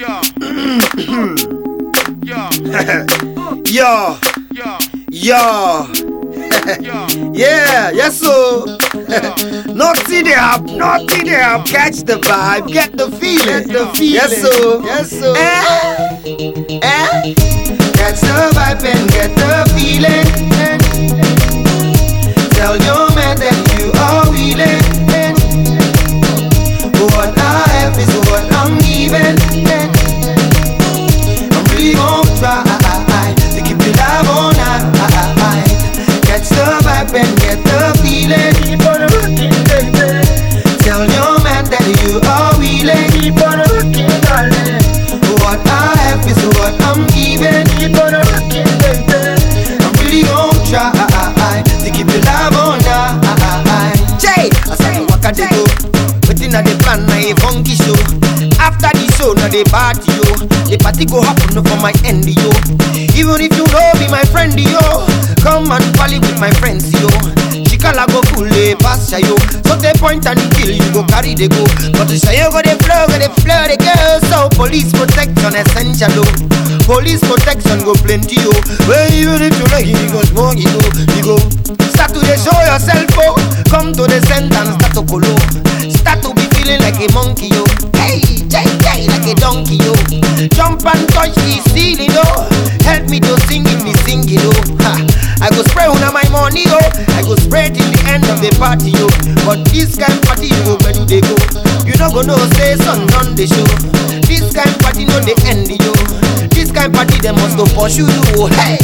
Yeah. yeah. Yo, Yeah. yo, Yeah. yeah, yes so. Nothing they up, nothing they up. Catch the vibe, get the feeling, the feeling. Yes so, yes so. Eh, eh. Catch the vibe and get the feeling. Your you are willing. Keep on rocking, darling. What I have is what I'm giving. Keep on rocking, baby. I'm really gonna try to keep the love on night. Jay, I said what can they go? Waiting at the plan, na a funky show. After the show, na the party yo. The party go happen for my end yo. Even if you know be my friend yo, come and party with my friends yo. Go eh, pass ya. So they point and kill you go carry the go. But to say you go the flow, go the flow the girl. So police protection essential oh. Police protection go plenty yo. Well even if you like it, you go smoke you go, you go. Start to show yourself oh. Come to the center and start to colo. Start to be feeling like a monkey yo. Hey, jay, jay, like a donkey yo. Jump and touch the ceiling oh. Help me to sing it, me sing it oh. Ha. I go spray una my money oh. End of the party oh. But this kind party you where do they go? You no go know say sun on the show. This kind party no the end yo. This kind party they must go pursue you oh. Hey,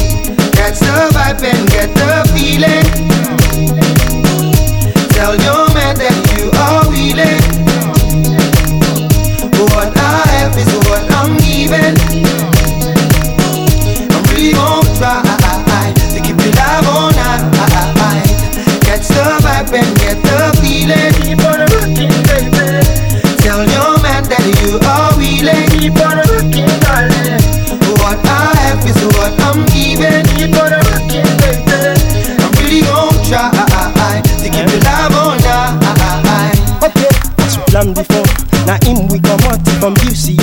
catch the vibe and get the feeling. Tell your man that you are willing. From UCO.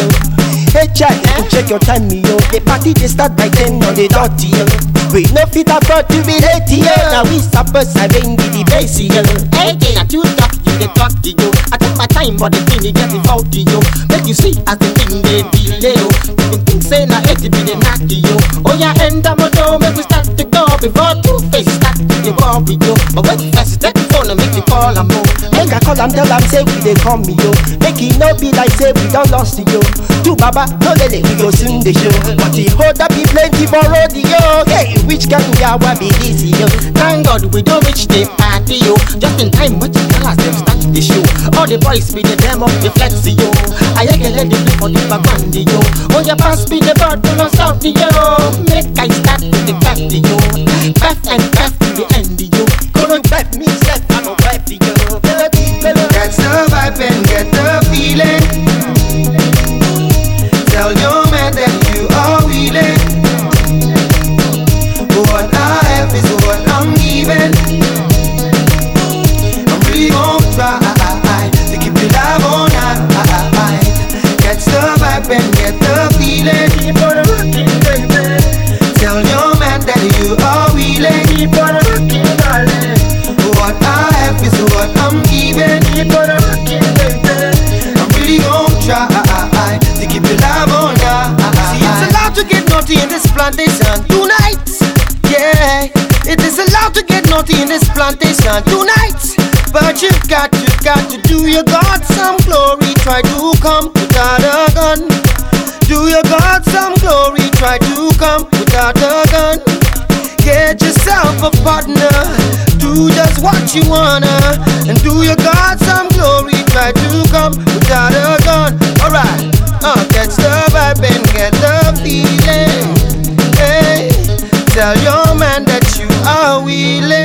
Hey child, you eh? check your time, me yo. The party they start by 10 on the dot, yo. We no fit afford to be late, yo. Now we suppose arrange the base, yo. Hey, girl, you too talk, you dey talk to you. I take my time, but the thing they get involved to you. Make you see as the thing they delay, oh. You think say na eight be the knock you. Oh yeah, end up make we start to go before two faces start to the ball with you. But when first take the phone and make you call and move. Make I call am tell am say we dey come yo. Make it no be like say we don lost yo. To Baba, no lele, we go soon the show. But the hold up be plenty for rodeo. Hey, which can yawa be this yo? Thank God we don't reach the party, yo. Just in time, you tell us them start the show. All the boys be the demo, the flex, yo. I can let them play for the background, yo. Oh, your pass be the bottle of south, yo. Make I start with the craft, yo. Craft and craft the end, yo. Couldn't bet me set I no bet yo. Baby, baby. Catch the vibe and get the feeling. Tell your man that you are willing. What I have is what I'm giving. I'm really gonna try to keep the love on night. Catch the vibe and get plantation tonight. Yeah, it is allowed to get naughty in this plantation tonight. But you've got, you've got to do your God some glory. Try to come without a gun. Do your God some glory. Try to come without a gun. Get yourself a partner. Do just what you wanna. And do your God some glory. Try to come without a gun. Alright, uh, catch the vibe and get the feeling tell your man that you are willing.